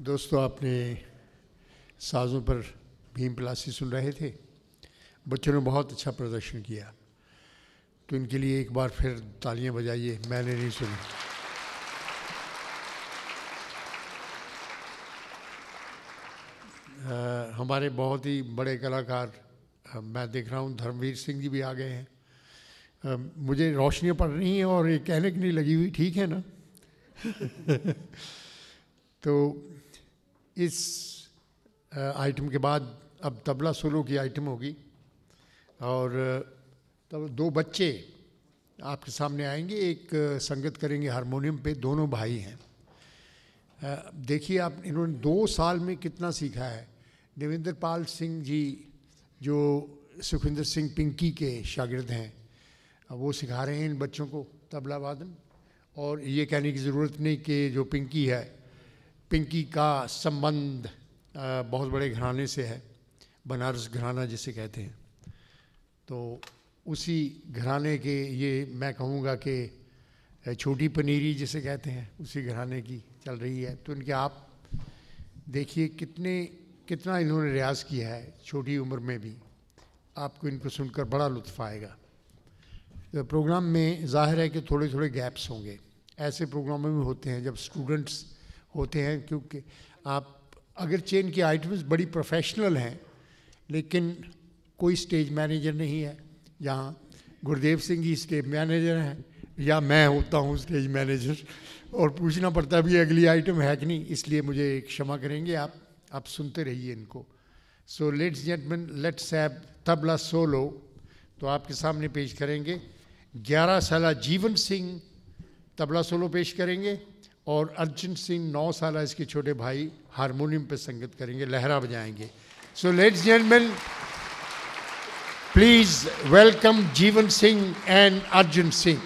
दोस्तों आपने साजों पर भीम पलासी सुन रहे थे। बच्चों ने बहुत अच्छा प्रदर्शन किया। तो इनके लिए एक बार फिर तालियाँ बजाइए। मैंने नहीं सुनी। हमारे बहुत ही बड़े कलाकार मैं देख रहा हूँ धर्मवीर सिंह जी भी आ गए हैं। आ, मुझे रोशनियाँ पड़ रही हैं और ये कहने की नहीं लगी हुई ठीक है ना? तो इस आइटम के बाद अब तबला सोलो की आइटम होगी और तब दो बच्चे आपके सामने आएँगे, एक संगत करेंगे, हारमोनियम पे, दोनों भाई हैं। देखिए आप, इन्होंने दो साल में कितना सीखा है। देवेंद्र पाल सिंह जी, जो सुखविंदर सिंह पिंकी के शागिर्द हैं वो सिखा रहे हैं इन बच्चों को तबला वादन। और ये कहने की ज़रूरत नहीं कि जो पिंकी है पिंकी का संबंध बहुत बड़े घराने से है, बनारस घराना जिसे कहते हैं। तो उसी घराने के ये मैं कहूँगा कि छोटी पनीरी जिसे कहते हैं, उसी घराने की चल रही है। तो इनके आप देखिए कितने, कितना इन्होंने रियाज़ किया है, छोटी उम्र में भी। आपको इनको सुनकर बड़ा लुत्फ़ आएगा। तो प्रोग्राम में ज़ाहिर है कि थोड़े थोड़े गैप्स होंगे। ऐसे प्रोग्रामों में भी होते हैं जब स्टूडेंट्स होते हैं क्योंकि आप, अगर चेन की आइटम्स बड़ी प्रोफेशनल हैं, लेकिन कोई स्टेज मैनेजर नहीं है यहाँ गुरुदेव सिंह ही स्टेज मैनेजर हैं, या मैं होता हूँ स्टेज मैनेजर और पूछना पड़ता भी अगली आइटम है कि नहीं? इसलिए मुझे क्षमा करेंगे, आप आप सुनते रहिए इनको। So let's gentleman let's have tabla solo तो आपके सामने पेश करेंगे, ग्यारह साल जीवन सिंह तबला सोलो पेश करेंगे और अर्जुन सिंह नौ साल इसके छोटे भाई हारमोनियम पे संगत करेंगे, लहरा बजाएँगे। So let's gentleman please welcome Jeevan Singh and Arjun Singh